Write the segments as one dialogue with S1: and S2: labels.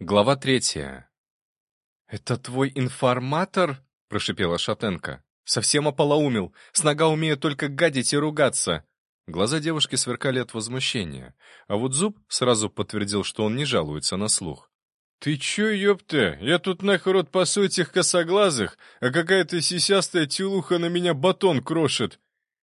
S1: Глава третья. «Это твой информатор?» — прошипела Шатенко. «Совсем ополоумил. С нога умеет только гадить и ругаться». Глаза девушки сверкали от возмущения, а вот Зуб сразу подтвердил, что он не жалуется на слух.
S2: «Ты чё, ёпта? Я тут нахер рот пасу этих косоглазых, а какая-то сисястая тюлуха на меня батон крошит!»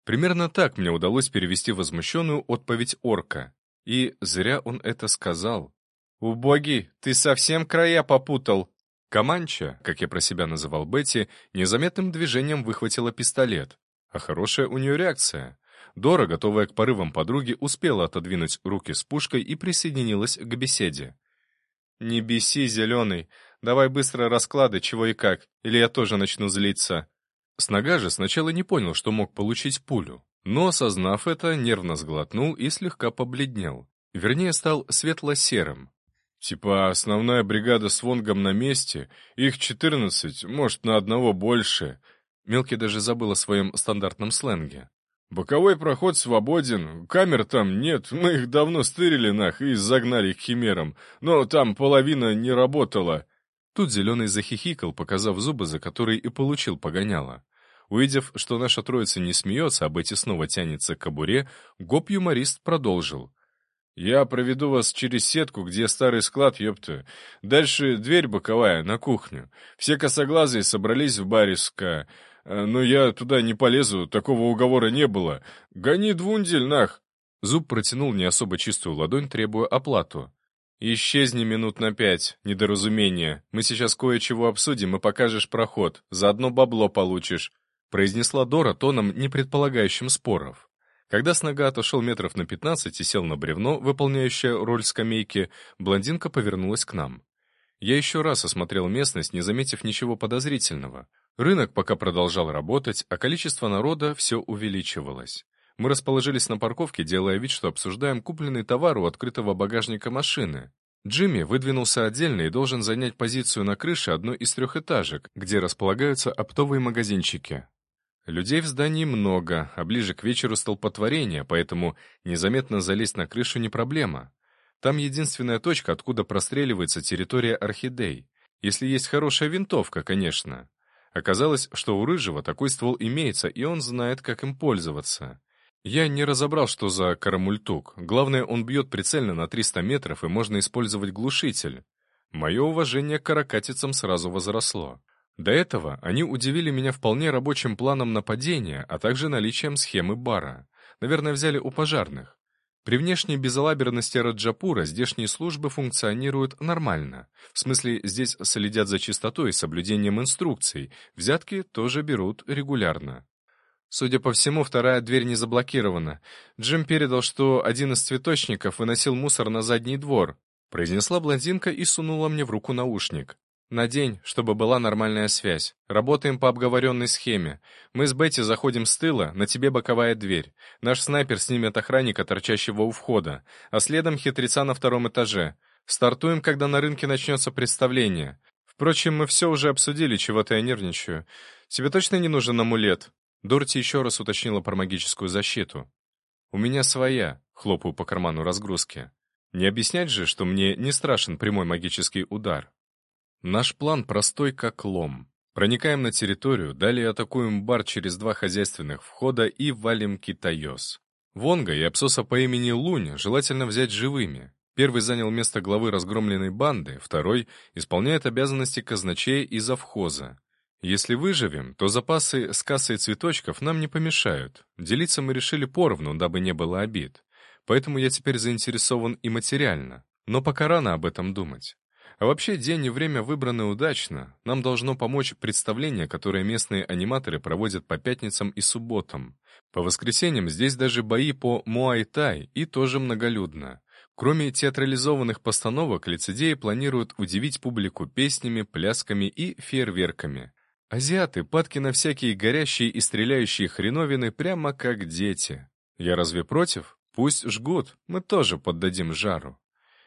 S1: Примерно так мне удалось перевести возмущенную отповедь орка. И зря он это сказал. «Убогий, ты совсем края попутал!» Каманча, как я про себя называл Бетти, незаметным движением выхватила пистолет. А хорошая у нее реакция. Дора, готовая к порывам подруги, успела отодвинуть руки с пушкой и присоединилась к беседе. «Не беси, зеленый. Давай быстро расклады, чего и как, или я тоже начну злиться». Снага же сначала не понял, что мог получить пулю, но, осознав это, нервно сглотнул и слегка побледнел. Вернее, стал светло-серым.
S2: «Типа основная бригада с Вонгом на месте, их четырнадцать, может, на одного больше».
S1: Мелкий даже забыл о своем стандартном сленге.
S2: «Боковой проход свободен, камер там нет, мы их давно стырили нах и загнали к химерам, но там половина не работала».
S1: Тут Зеленый захихикал, показав зубы, за которые и получил погоняло. Увидев, что наша троица не смеется, а Бетти снова тянется к кобуре, гоп-юморист продолжил.
S2: «Я проведу вас через сетку, где старый склад, ёпта. Дальше дверь боковая, на кухню. Все косоглазые собрались в бариска. Э, «Но я туда не полезу, такого уговора не было. Гони двундель, нах!»
S1: Зуб протянул не особо чистую ладонь, требуя оплату. «Исчезни минут на пять, недоразумение. Мы сейчас кое-чего обсудим и покажешь проход. Заодно бабло получишь», — произнесла Дора тоном, не предполагающим споров. Когда Снага отошел метров на пятнадцать и сел на бревно, выполняющее роль скамейки, блондинка повернулась к нам. Я еще раз осмотрел местность, не заметив ничего подозрительного. Рынок пока продолжал работать, а количество народа все увеличивалось. Мы расположились на парковке, делая вид, что обсуждаем купленный товар у открытого багажника машины. Джимми выдвинулся отдельно и должен занять позицию на крыше одной из трехэтажек, где располагаются оптовые магазинчики. Людей в здании много, а ближе к вечеру столпотворение, поэтому незаметно залезть на крышу не проблема. Там единственная точка, откуда простреливается территория орхидей. Если есть хорошая винтовка, конечно. Оказалось, что у Рыжего такой ствол имеется, и он знает, как им пользоваться. Я не разобрал, что за карамультук. Главное, он бьет прицельно на 300 метров, и можно использовать глушитель. Мое уважение к каракатицам сразу возросло. До этого они удивили меня вполне рабочим планом нападения, а также наличием схемы бара. Наверное, взяли у пожарных. При внешней безалаберности Раджапура здешние службы функционируют нормально. В смысле, здесь следят за чистотой и соблюдением инструкций. Взятки тоже берут регулярно. Судя по всему, вторая дверь не заблокирована. Джим передал, что один из цветочников выносил мусор на задний двор. Произнесла блондинка и сунула мне в руку наушник. На день, чтобы была нормальная связь. Работаем по обговоренной схеме. Мы с Бетти заходим с тыла, на тебе боковая дверь. Наш снайпер снимет охранника, торчащего у входа, а следом хитреца на втором этаже. Стартуем, когда на рынке начнется представление. Впрочем, мы все уже обсудили, чего-то я нервничаю. Тебе точно не нужен амулет?» Дорти еще раз уточнила про магическую защиту. «У меня своя», — хлопаю по карману разгрузки. «Не объяснять же, что мне не страшен прямой магический удар». Наш план простой как лом. Проникаем на территорию, далее атакуем бар через два хозяйственных входа и валим китайос. Вонга и Апсоса по имени Лунь желательно взять живыми. Первый занял место главы разгромленной банды, второй исполняет обязанности казначея и завхоза. Если выживем, то запасы с кассой цветочков нам не помешают. Делиться мы решили поровну, дабы не было обид. Поэтому я теперь заинтересован и материально. Но пока рано об этом думать. А вообще, день и время выбраны удачно. Нам должно помочь представление, которое местные аниматоры проводят по пятницам и субботам. По воскресеньям здесь даже бои по муай-тай и тоже многолюдно. Кроме театрализованных постановок, лицедеи планируют удивить публику песнями, плясками и фейерверками. Азиаты падки на всякие горящие и стреляющие хреновины прямо как дети. Я разве против? Пусть жгут, мы тоже поддадим жару.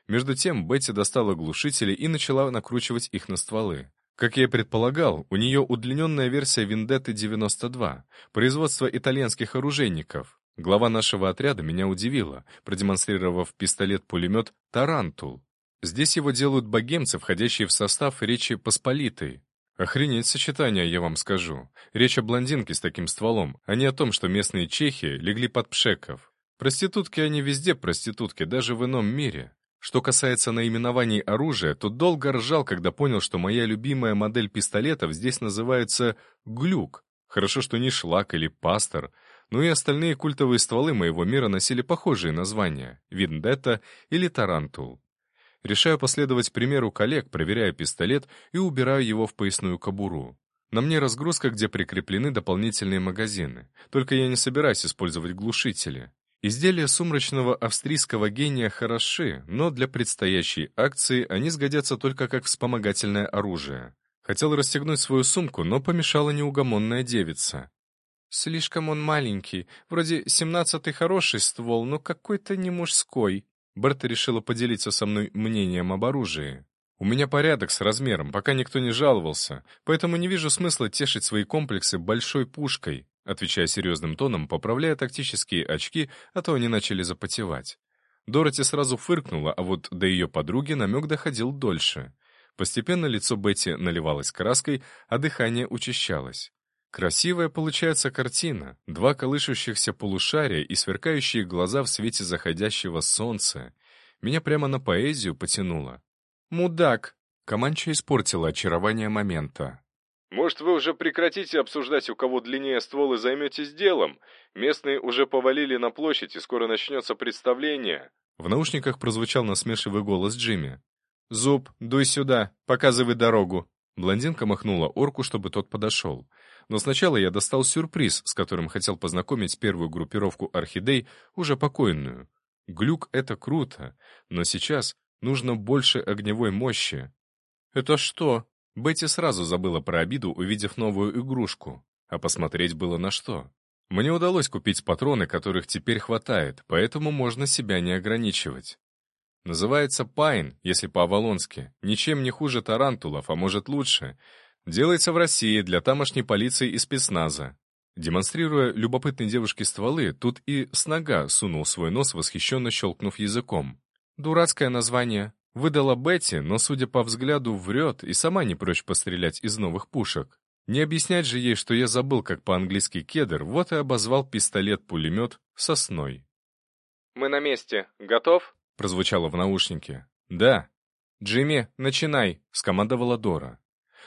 S1: Между тем Бетти достала глушители и начала накручивать их на стволы. Как я и предполагал, у нее удлиненная версия Виндетты 92, производство итальянских оружейников. Глава нашего отряда меня удивила, продемонстрировав пистолет-пулемет «Тарантул». Здесь его делают богемцы, входящие в состав Речи Посполитой. Охренеть сочетание, я вам скажу. Речь о блондинке с таким стволом, а не о том, что местные чехи легли под пшеков. Проститутки они везде проститутки, даже в ином мире. Что касается наименований оружия, то долго ржал, когда понял, что моя любимая модель пистолетов здесь называется «глюк». Хорошо, что не шлак или пастор, но и остальные культовые стволы моего мира носили похожие названия — «Виндетта» или «Тарантул». Решаю последовать примеру коллег, проверяю пистолет и убираю его в поясную кобуру. На мне разгрузка, где прикреплены дополнительные магазины. Только я не собираюсь использовать глушители. Изделия сумрачного австрийского гения хороши, но для предстоящей акции они сгодятся только как вспомогательное оружие. Хотел расстегнуть свою сумку, но помешала неугомонная девица. «Слишком он маленький. Вроде семнадцатый хороший ствол, но какой-то не мужской». Берта решила поделиться со мной мнением об оружии. «У меня порядок с размером, пока никто не жаловался, поэтому не вижу смысла тешить свои комплексы большой пушкой», отвечая серьезным тоном, поправляя тактические очки, а то они начали запотевать. Дороти сразу фыркнула, а вот до ее подруги намек доходил дольше. Постепенно лицо Бетти наливалось краской, а дыхание учащалось. Красивая получается картина. Два колышущихся полушария и сверкающие глаза в свете заходящего солнца. Меня прямо на поэзию потянуло. «Мудак!» Команча испортила очарование момента.
S2: «Может, вы уже прекратите обсуждать, у кого длиннее ствол, и займетесь делом? Местные уже повалили на площадь, и скоро начнется представление».
S1: В наушниках прозвучал насмешливый голос Джимми. «Зуб, дуй сюда, показывай дорогу». Блондинка махнула орку, чтобы тот подошел. Но сначала я достал сюрприз, с которым хотел познакомить первую группировку орхидей, уже покойную. Глюк — это круто, но сейчас нужно больше огневой мощи. «Это что?» Бетти сразу забыла про обиду, увидев новую игрушку. А посмотреть было на что. Мне удалось купить патроны, которых теперь хватает, поэтому можно себя не ограничивать. Называется Пайн, если по-авалонски. Ничем не хуже тарантулов, а может лучше. Делается в России для тамошней полиции и спецназа. Демонстрируя любопытной девушке стволы, тут и с нога сунул свой нос, восхищенно щелкнув языком. Дурацкое название. Выдала Бетти, но, судя по взгляду, врет и сама не прочь пострелять из новых пушек. Не объяснять же ей, что я забыл, как по-английски кедр, вот и обозвал пистолет-пулемет сосной.
S2: «Мы на месте. Готов?»
S1: — прозвучало в наушнике. «Да». «Джимми, начинай», — скомандовала Дора.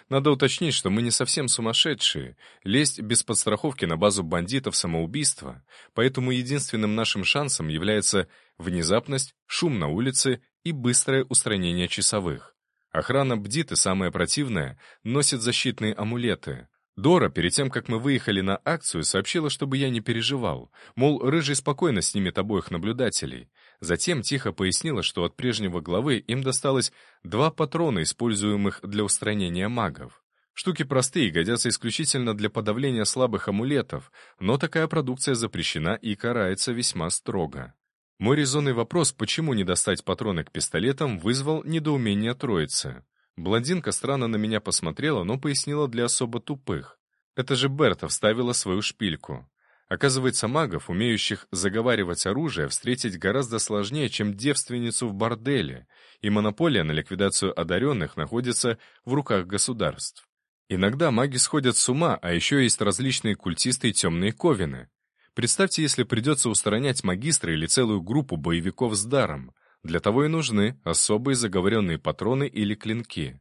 S1: Надо уточнить, что мы не совсем сумасшедшие. Лезть без подстраховки на базу бандитов — самоубийство. Поэтому единственным нашим шансом является внезапность, шум на улице и быстрое устранение часовых. Охрана бдит и, самое противное, носит защитные амулеты. Дора, перед тем, как мы выехали на акцию, сообщила, чтобы я не переживал. Мол, Рыжий спокойно снимет обоих наблюдателей. Затем тихо пояснила, что от прежнего главы им досталось два патрона, используемых для устранения магов. Штуки простые, годятся исключительно для подавления слабых амулетов, но такая продукция запрещена и карается весьма строго. Мой резонный вопрос, почему не достать патроны к пистолетам, вызвал недоумение троицы. Блондинка странно на меня посмотрела, но пояснила для особо тупых. Это же Берта вставила свою шпильку. Оказывается, магов, умеющих заговаривать оружие, встретить гораздо сложнее, чем девственницу в борделе, и монополия на ликвидацию одаренных находится в руках государств. Иногда маги сходят с ума, а еще есть различные культисты и темные ковины. Представьте, если придется устранять магистра или целую группу боевиков с даром. Для того и нужны особые заговоренные патроны или клинки.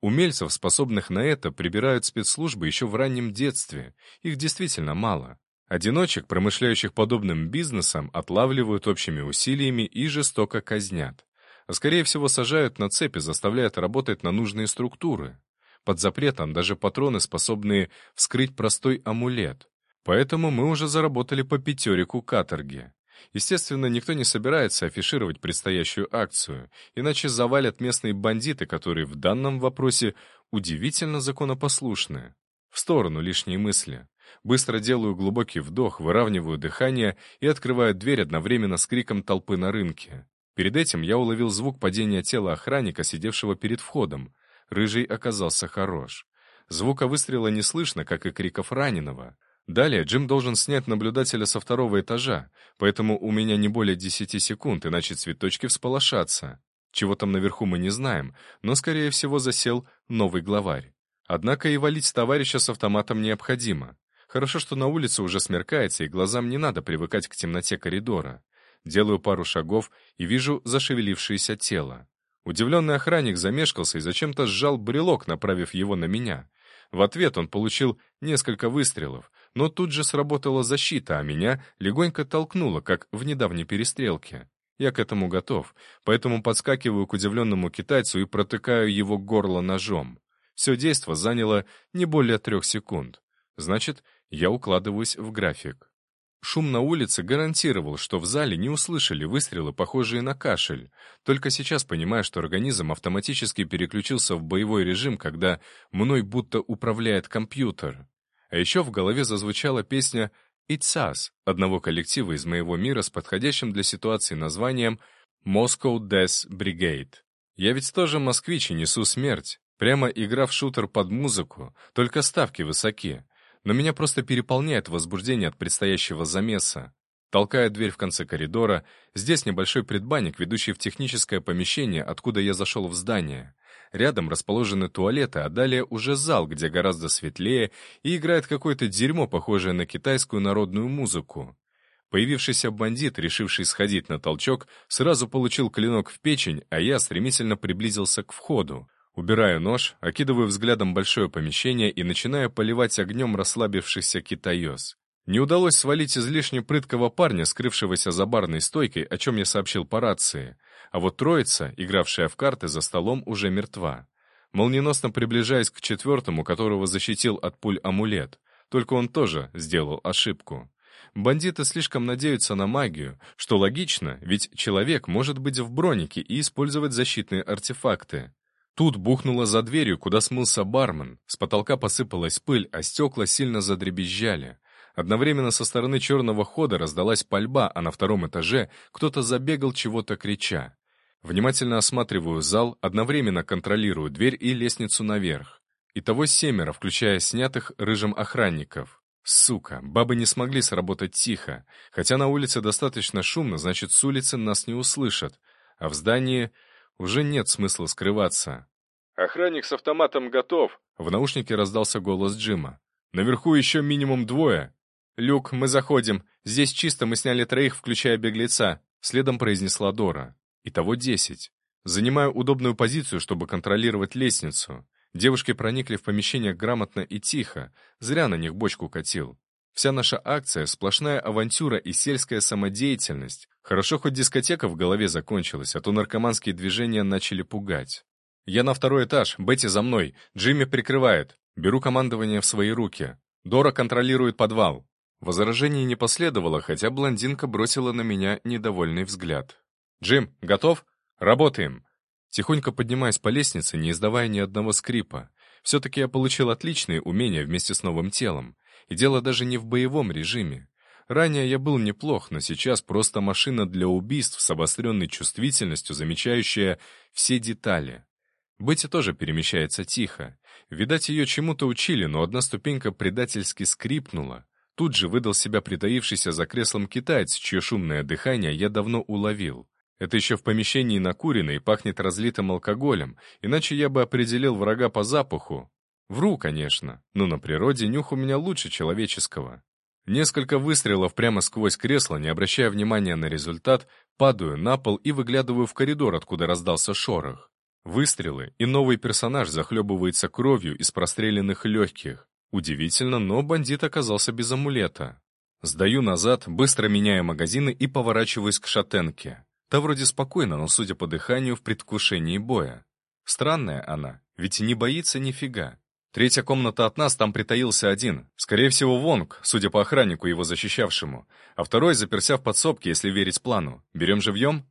S1: Умельцев, способных на это, прибирают спецслужбы еще в раннем детстве. Их действительно мало. Одиночек, промышляющих подобным бизнесом, отлавливают общими усилиями и жестоко казнят. А скорее всего сажают на цепи, заставляют работать на нужные структуры. Под запретом даже патроны, способные вскрыть простой амулет. Поэтому мы уже заработали по пятерику каторги. Естественно, никто не собирается афишировать предстоящую акцию, иначе завалят местные бандиты, которые в данном вопросе удивительно законопослушны. В сторону лишние мысли. Быстро делаю глубокий вдох, выравниваю дыхание и открываю дверь одновременно с криком толпы на рынке. Перед этим я уловил звук падения тела охранника, сидевшего перед входом. Рыжий оказался хорош. Звука выстрела не слышно, как и криков раненого. Далее Джим должен снять наблюдателя со второго этажа, поэтому у меня не более десяти секунд, иначе цветочки всполошатся. Чего там наверху мы не знаем, но, скорее всего, засел новый главарь. Однако и валить товарища с автоматом необходимо. Хорошо, что на улице уже смеркается, и глазам не надо привыкать к темноте коридора. Делаю пару шагов и вижу зашевелившееся тело. Удивленный охранник замешкался и зачем-то сжал брелок, направив его на меня. В ответ он получил несколько выстрелов, но тут же сработала защита, а меня легонько толкнуло, как в недавней перестрелке. Я к этому готов, поэтому подскакиваю к удивленному китайцу и протыкаю его горло ножом. Все действо заняло не более трех секунд. Значит, я укладываюсь в график. Шум на улице гарантировал, что в зале не услышали выстрелы, похожие на кашель. Только сейчас понимаю, что организм автоматически переключился в боевой режим, когда мной будто управляет компьютер. А еще в голове зазвучала песня «It's Us» одного коллектива из моего мира с подходящим для ситуации названием «Moscow Death Brigade». Я ведь тоже москвич и несу смерть. Прямо игра в шутер под музыку, только ставки высоки но меня просто переполняет возбуждение от предстоящего замеса. Толкая дверь в конце коридора, здесь небольшой предбанник, ведущий в техническое помещение, откуда я зашел в здание. Рядом расположены туалеты, а далее уже зал, где гораздо светлее, и играет какое-то дерьмо, похожее на китайскую народную музыку. Появившийся бандит, решивший сходить на толчок, сразу получил клинок в печень, а я стремительно приблизился к входу. Убираю нож, окидываю взглядом большое помещение и начинаю поливать огнем расслабившийся китаёс. Не удалось свалить излишне прыткого парня, скрывшегося за барной стойкой, о чем я сообщил по рации. А вот троица, игравшая в карты за столом, уже мертва. Молниеносно приближаясь к четвертому, которого защитил от пуль амулет. Только он тоже сделал ошибку. Бандиты слишком надеются на магию, что логично, ведь человек может быть в бронике и использовать защитные артефакты. Тут бухнуло за дверью, куда смылся бармен. С потолка посыпалась пыль, а стекла сильно задребезжали. Одновременно со стороны черного хода раздалась пальба, а на втором этаже кто-то забегал чего-то крича. Внимательно осматриваю зал, одновременно контролирую дверь и лестницу наверх. Итого семеро, включая снятых рыжим охранников. Сука, бабы не смогли сработать тихо. Хотя на улице достаточно шумно, значит, с улицы нас не услышат. А в здании уже нет смысла скрываться.
S2: «Охранник с автоматом готов!»
S1: В наушнике раздался голос Джима. «Наверху еще минимум двое!» «Люк, мы заходим. Здесь чисто, мы сняли троих, включая беглеца», следом произнесла Дора. Итого десять. Занимаю удобную позицию, чтобы контролировать лестницу. Девушки проникли в помещение грамотно и тихо. Зря на них бочку катил. Вся наша акция — сплошная авантюра и сельская самодеятельность. Хорошо, хоть дискотека в голове закончилась, а то наркоманские движения начали пугать. Я на второй этаж, Бетти за мной, Джимми прикрывает. Беру командование в свои руки. Дора контролирует подвал. Возражений не последовало, хотя блондинка бросила на меня недовольный взгляд. «Джим, готов? Работаем!» Тихонько поднимаясь по лестнице, не издавая ни одного скрипа. Все-таки я получил отличные умения вместе с новым телом. И дело даже не в боевом режиме. Ранее я был неплох, но сейчас просто машина для убийств с обостренной чувствительностью, замечающая все детали. Бетти тоже перемещается тихо. Видать, ее чему-то учили, но одна ступенька предательски скрипнула. Тут же выдал себя притаившийся за креслом китаец, чье шумное дыхание я давно уловил. Это еще в помещении накурено и пахнет разлитым алкоголем, иначе я бы определил врага по запаху, Вру, конечно, но на природе нюх у меня лучше человеческого. Несколько выстрелов прямо сквозь кресло, не обращая внимания на результат, падаю на пол и выглядываю в коридор, откуда раздался шорох. Выстрелы, и новый персонаж захлебывается кровью из простреленных легких. Удивительно, но бандит оказался без амулета. Сдаю назад, быстро меняя магазины и поворачиваюсь к шатенке. Та вроде спокойно, но, судя по дыханию, в предвкушении боя. Странная она, ведь не боится нифига. Третья комната от нас, там притаился один. Скорее всего, Вонг, судя по охраннику, его защищавшему. А второй заперся в подсобке, если верить плану. Берем живьем?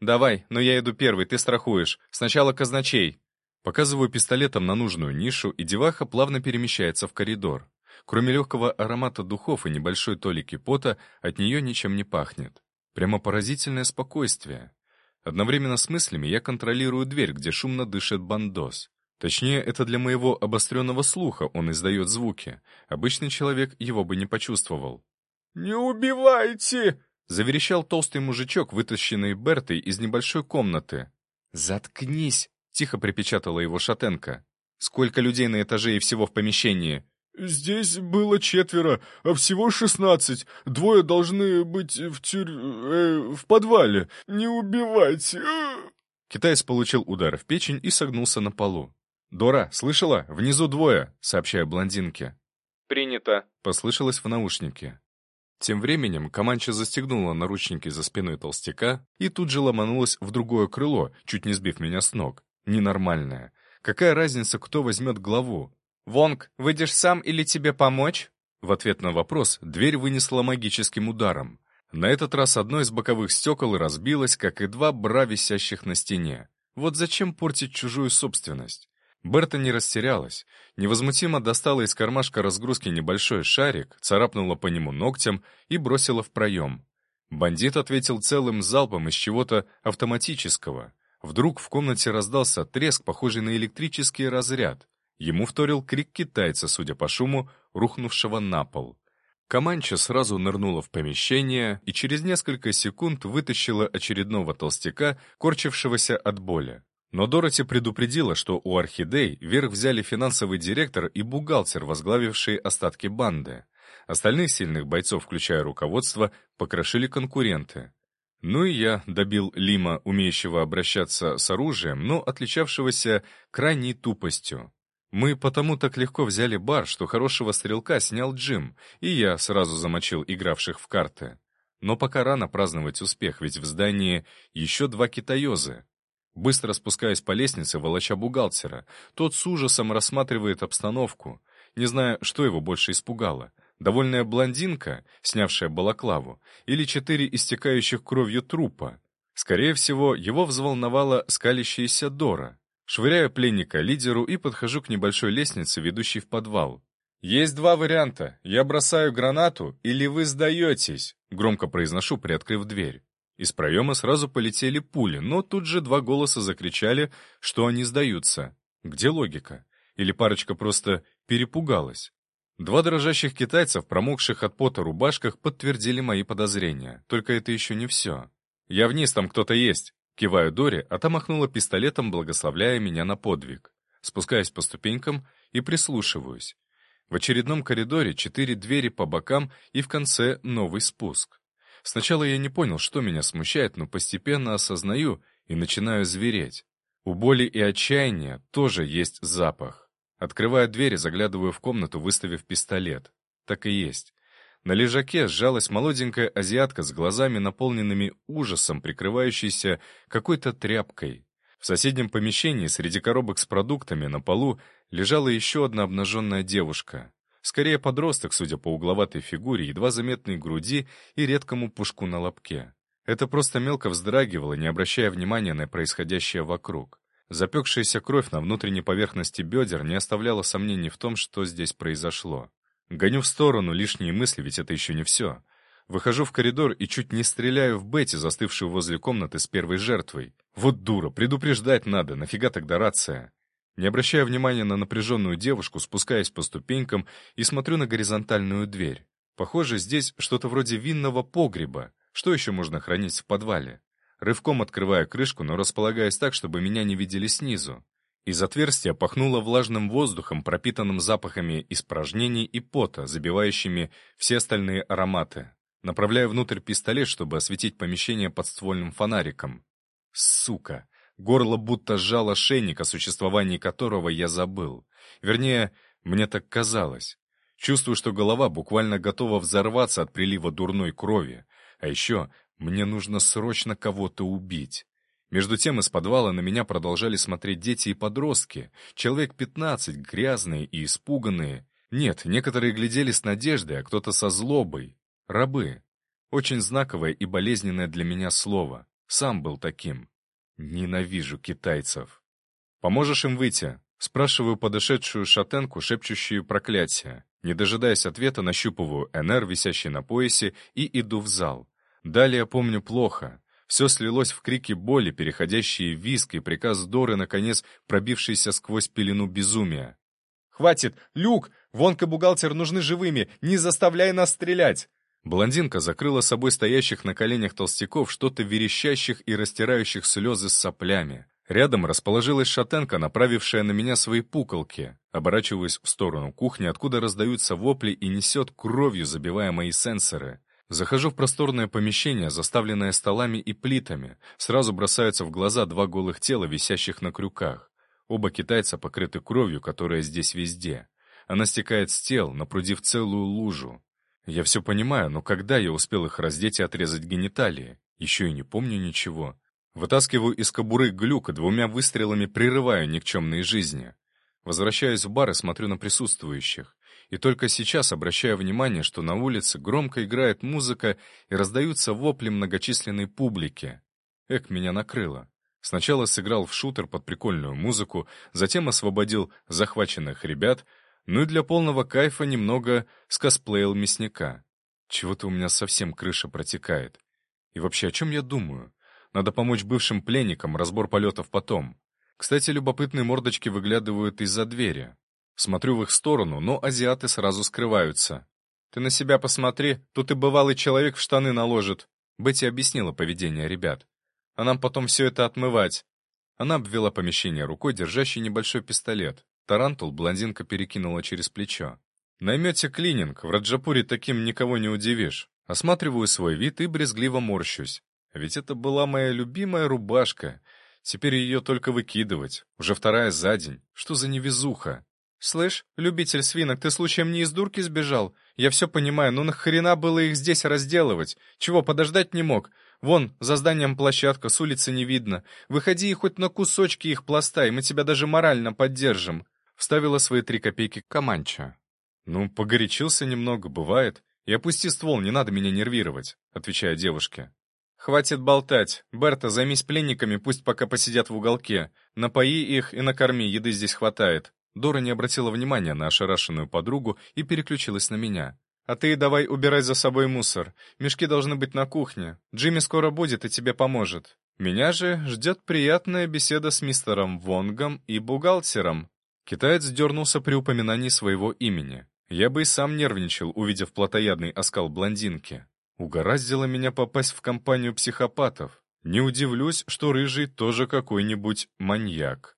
S1: Давай, но я иду первый, ты страхуешь. Сначала казначей. Показываю пистолетом на нужную нишу, и деваха плавно перемещается в коридор. Кроме легкого аромата духов и небольшой толики пота, от нее ничем не пахнет. Прямо поразительное спокойствие. Одновременно с мыслями я контролирую дверь, где шумно дышит бандос. Точнее, это для моего обостренного слуха он издает звуки. Обычный человек его бы не почувствовал.
S2: «Не убивайте!»
S1: — заверещал толстый мужичок, вытащенный Бертой из небольшой комнаты. «Заткнись!» — тихо припечатала его шатенка. «Сколько людей на этаже и всего в помещении?»
S2: «Здесь было четверо, а всего шестнадцать. Двое должны быть в тюр... Э, в подвале. Не убивайте!»
S1: Китаец получил удар в печень и согнулся на полу. «Дора, слышала? Внизу двое!» — сообщаю блондинке.
S2: «Принято!»
S1: — послышалось в наушнике. Тем временем Каманча застегнула наручники за спиной толстяка и тут же ломанулась в другое крыло, чуть не сбив меня с ног. Ненормальная. Какая разница, кто возьмет главу?
S3: «Вонг, выйдешь сам или тебе помочь?»
S1: В ответ на вопрос дверь вынесла магическим ударом. На этот раз одно из боковых стекол разбилось, как и два бра, висящих на стене. Вот зачем портить чужую собственность? Берта не растерялась. Невозмутимо достала из кармашка разгрузки небольшой шарик, царапнула по нему ногтем и бросила в проем. Бандит ответил целым залпом из чего-то автоматического. Вдруг в комнате раздался треск, похожий на электрический разряд. Ему вторил крик китайца, судя по шуму, рухнувшего на пол. Каманча сразу нырнула в помещение и через несколько секунд вытащила очередного толстяка, корчившегося от боли. Но Дороти предупредила, что у Орхидей верх взяли финансовый директор и бухгалтер, возглавившие остатки банды. Остальных сильных бойцов, включая руководство, покрошили конкуренты. Ну и я добил Лима, умеющего обращаться с оружием, но отличавшегося крайней тупостью. Мы потому так легко взяли бар, что хорошего стрелка снял Джим, и я сразу замочил игравших в карты. Но пока рано праздновать успех, ведь в здании еще два китаёзы. Быстро спускаясь по лестнице, волоча бухгалтера, тот с ужасом рассматривает обстановку, не зная, что его больше испугало. Довольная блондинка, снявшая балаклаву, или четыре истекающих кровью трупа. Скорее всего, его взволновала скалящаяся Дора. Швыряю пленника лидеру и подхожу к небольшой лестнице, ведущей в подвал. «Есть два варианта. Я бросаю гранату, или вы сдаетесь», — громко произношу, приоткрыв дверь. Из проема сразу полетели пули, но тут же два голоса закричали, что они сдаются. Где логика? Или парочка просто перепугалась? Два дрожащих китайцев, промокших от пота рубашках, подтвердили мои подозрения. Только это еще не все. «Я вниз, там кто-то есть», Киваю Доре, а та махнула пистолетом, благословляя меня на подвиг. Спускаюсь по ступенькам и прислушиваюсь. В очередном коридоре четыре двери по бокам и в конце новый спуск. Сначала я не понял, что меня смущает, но постепенно осознаю и начинаю звереть. У боли и отчаяния тоже есть запах. Открываю дверь заглядываю в комнату, выставив пистолет. Так и есть. На лежаке сжалась молоденькая азиатка с глазами, наполненными ужасом, прикрывающейся какой-то тряпкой. В соседнем помещении среди коробок с продуктами на полу лежала еще одна обнаженная девушка. Скорее подросток, судя по угловатой фигуре, едва заметной груди и редкому пушку на лобке. Это просто мелко вздрагивало, не обращая внимания на происходящее вокруг. Запекшаяся кровь на внутренней поверхности бедер не оставляла сомнений в том, что здесь произошло. Гоню в сторону лишние мысли, ведь это еще не все. Выхожу в коридор и чуть не стреляю в Бетти, застывшую возле комнаты с первой жертвой. Вот дура, предупреждать надо, нафига тогда рация? Не обращая внимания на напряженную девушку, спускаясь по ступенькам и смотрю на горизонтальную дверь. Похоже, здесь что-то вроде винного погреба. Что еще можно хранить в подвале? Рывком открываю крышку, но располагаюсь так, чтобы меня не видели снизу. Из отверстия пахнуло влажным воздухом, пропитанным запахами испражнений и пота, забивающими все остальные ароматы. Направляю внутрь пистолет, чтобы осветить помещение подствольным фонариком. Сука! Горло будто сжало шейник, о существовании которого я забыл. Вернее, мне так казалось. Чувствую, что голова буквально готова взорваться от прилива дурной крови. А еще мне нужно срочно кого-то убить. Между тем из подвала на меня продолжали смотреть дети и подростки, человек пятнадцать, грязные и испуганные. Нет, некоторые глядели с надеждой, а кто-то со злобой. Рабы. Очень знаковое и болезненное для меня слово. Сам был таким. Ненавижу китайцев. «Поможешь им выйти?» Спрашиваю подошедшую шатенку, шепчущую проклятие. Не дожидаясь ответа, нащупываю НР, висящий на поясе, и иду в зал. Далее помню плохо. Все слилось в крики боли, переходящие в виск, и приказ Доры, наконец, пробившийся сквозь пелену безумия. «Хватит! Люк! Вонка-бухгалтер нужны живыми! Не заставляй нас стрелять!» Блондинка закрыла собой стоящих на коленях толстяков, что-то верещащих и растирающих слезы с соплями. Рядом расположилась шатенка, направившая на меня свои пуколки. Оборачиваюсь в сторону кухни, откуда раздаются вопли и несет кровью, забивая мои сенсоры. Захожу в просторное помещение, заставленное столами и плитами. Сразу бросаются в глаза два голых тела, висящих на крюках. Оба китайца покрыты кровью, которая здесь везде. Она стекает с тел, напрудив целую лужу. Я все понимаю, но когда я успел их раздеть и отрезать гениталии? Еще и не помню ничего. Вытаскиваю из кобуры глюк и двумя выстрелами прерываю никчемные жизни. Возвращаюсь в бар и смотрю на присутствующих. И только сейчас обращаю внимание, что на улице громко играет музыка и раздаются вопли многочисленной публики. Эк, меня накрыло. Сначала сыграл в шутер под прикольную музыку, затем освободил захваченных ребят, ну и для полного кайфа немного скосплеил мясника. Чего-то у меня совсем крыша протекает. И вообще, о чем я думаю? Надо помочь бывшим пленникам, разбор полетов потом. Кстати, любопытные мордочки выглядывают из-за двери. Смотрю в их сторону, но азиаты сразу скрываются. «Ты на себя посмотри, тут и бывалый человек в штаны наложит», Бетти объяснила поведение ребят. «А нам потом все это отмывать». Она обвела помещение рукой, держащей небольшой пистолет. Тарантул блондинка перекинула через плечо. «Наймете клининг, в Раджапуре таким никого не удивишь. Осматриваю свой вид и брезгливо морщусь. Ведь это была моя любимая рубашка. Теперь ее только выкидывать. Уже вторая за день. Что за невезуха? «Слышь, любитель свинок, ты случаем не из дурки сбежал? Я все понимаю, ну нахрена было их здесь разделывать? Чего, подождать не мог? Вон, за зданием площадка, с улицы не видно. Выходи и хоть на кусочки их пластай, мы тебя даже морально поддержим». Вставила свои три копейки Каманча. «Ну, погорячился немного, бывает. И опусти ствол, не надо меня нервировать», — отвечая девушке. «Хватит болтать. Берта, займись пленниками, пусть пока посидят в уголке. Напои их и накорми, еды здесь хватает». Дора не обратила внимания на ошарашенную подругу и переключилась на меня. «А ты давай убирай за собой мусор. Мешки должны быть на кухне. Джимми скоро будет и тебе поможет. Меня же ждет приятная беседа с мистером Вонгом и бухгалтером». Китаец дернулся при упоминании своего имени. Я бы и сам нервничал, увидев плотоядный оскал блондинки. Угораздило меня попасть в компанию психопатов. Не удивлюсь, что Рыжий тоже какой-нибудь маньяк.